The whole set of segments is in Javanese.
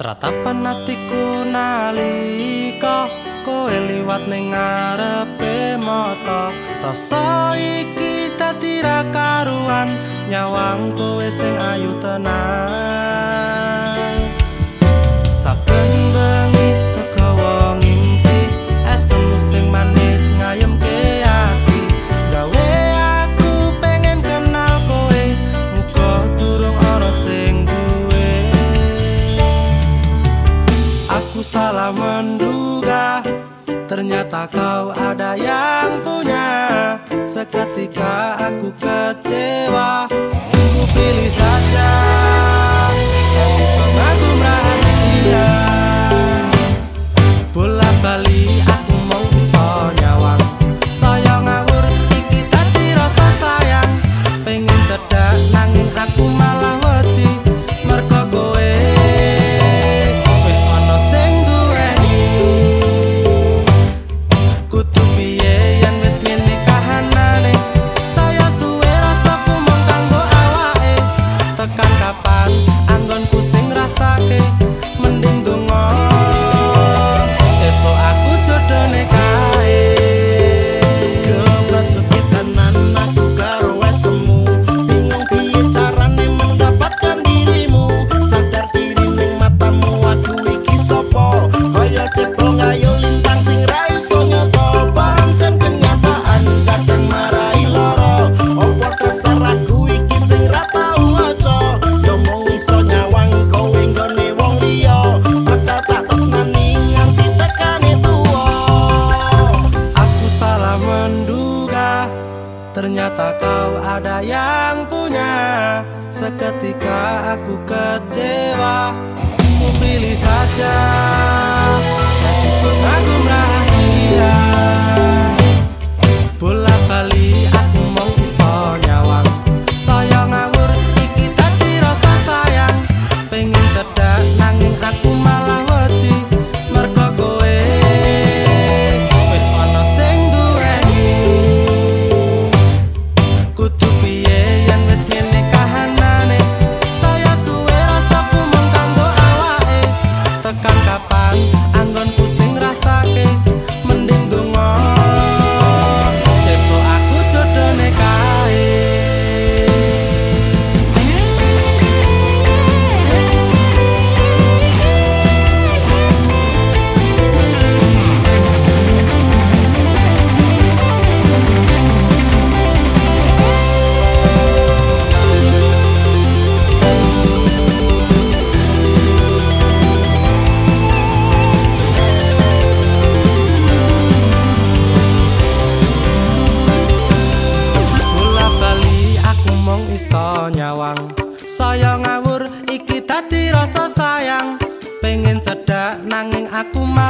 Ratapan atiku nalika kowe liwat ning ngarepe mata. Rasa iki tak tira karuan nyawang kowe sing ayu tenan. salah menduga. Ternyata kau ada yang punya. Seketika aku kecewa. Ku pilih saja. ternyata kau ada yang punya. Seketika aku kecewa Ku pilih saja. Sakit pun aku aku mau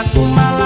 Aku malah